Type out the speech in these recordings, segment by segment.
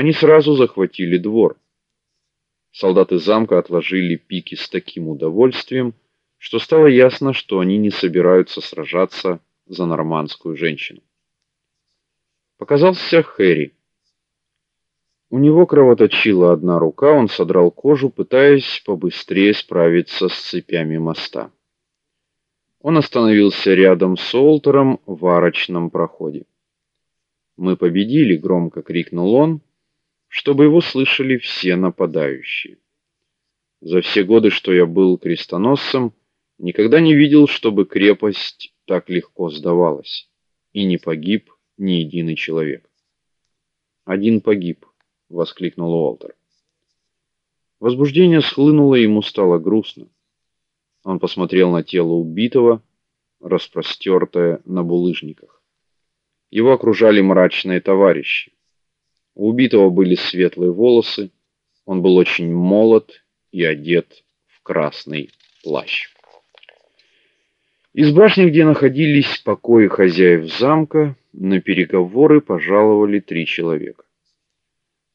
Они сразу захватили двор. Солдаты замка отложили пики с таким удовольствием, что стало ясно, что они не собираются сражаться за нормандскую женщину. Показался Хэри. У него кровоточила одна рука, он содрал кожу, пытаясь побыстрее справиться с цепями моста. Он остановился рядом с Олтером в арочном проходе. "Мы победили", громко крикнул он, чтобы его слышали все нападающие. За все годы, что я был крестоносцем, никогда не видел, чтобы крепость так легко сдавалась, и не погиб ни единый человек. Один погиб, воскликнул Уолтер. Возбуждение схлынуло, и ему стало грустно. Он посмотрел на тело убитого, распростертое на булыжниках. Его окружали мрачные товарищи. У убитого были светлые волосы, он был очень молод и одет в красный плащ. Из башни, где находились покои хозяев замка, на переговоры пожаловали три человека.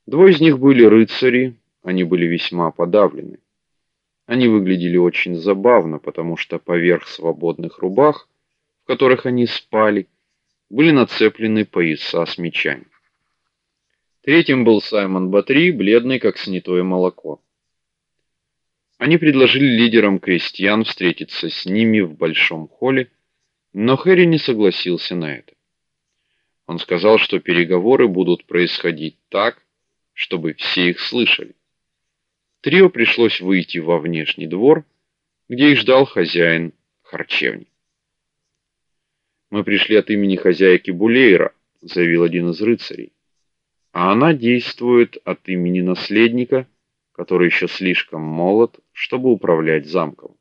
Двое из них были рыцари, они были весьма подавлены. Они выглядели очень забавно, потому что поверх свободных рубах, в которых они спали, были нацеплены пояса с мечами. Третьим был Саймон Батри, бледный как снятое молоко. Они предложили лидерам крестьян встретиться с ними в большом холле, но Хэри не согласился на это. Он сказал, что переговоры будут происходить так, чтобы все их слышали. Трио пришлось выйти во внешний двор, где их ждал хозяин харчевни. Мы пришли от имени хозяйки Булейра, заявил один из рыцарей. А она действует от имени наследника, который еще слишком молод, чтобы управлять замком.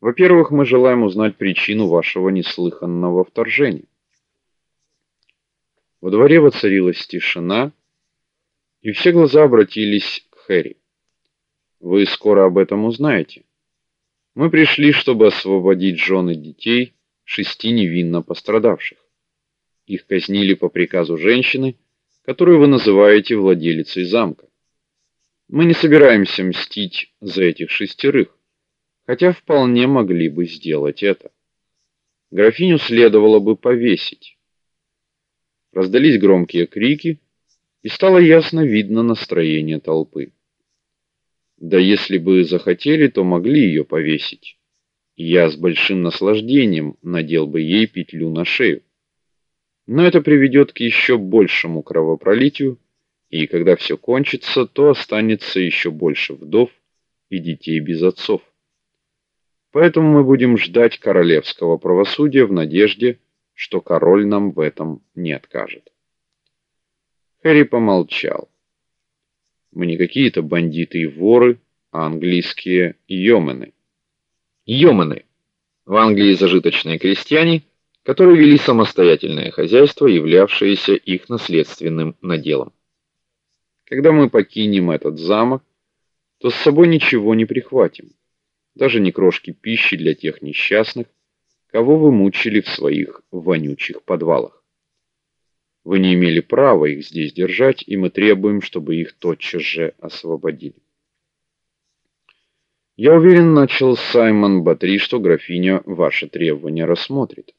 Во-первых, мы желаем узнать причину вашего неслыханного вторжения. Во дворе воцарилась тишина, и все глаза обратились к Хэри. Вы скоро об этом узнаете. Мы пришли, чтобы освободить жен и детей шести невинно пострадавших. Их казнили по приказу женщины, которую вы называете владелицей замка. Мы не собираемся мстить за этих шестерых, хотя вполне могли бы сделать это. Графиню следовало бы повесить. Раздались громкие крики, и стало ясно видно настроение толпы. Да если бы захотели, то могли ее повесить. Я с большим наслаждением надел бы ей петлю на шею. Но это приведет к еще большему кровопролитию, и когда все кончится, то останется еще больше вдов и детей без отцов. Поэтому мы будем ждать королевского правосудия в надежде, что король нам в этом не откажет. Хэри помолчал. Мы не какие-то бандиты и воры, а английские йомены. Йомены в Англии зажиточные крестьяне, которые вели самостоятельное хозяйство, являвшееся их наследственным наделом. Когда мы покинем этот замок, то с собой ничего не прихватим, даже ни крошки пищи для тех несчастных, кого вы мучили в своих вонючих подвалах. Вы не имели права их здесь держать, и мы требуем, чтобы их тотчас же освободили. Я уверен, начал Саймон Батри, что графиня ваши требования рассмотрит.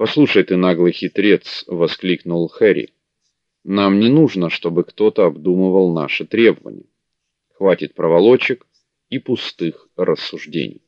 Послушай ты, наглый хитрец, воскликнул Хэри. Нам не нужно, чтобы кто-то обдумывал наши требования. Хватит проволочек и пустых рассуждений.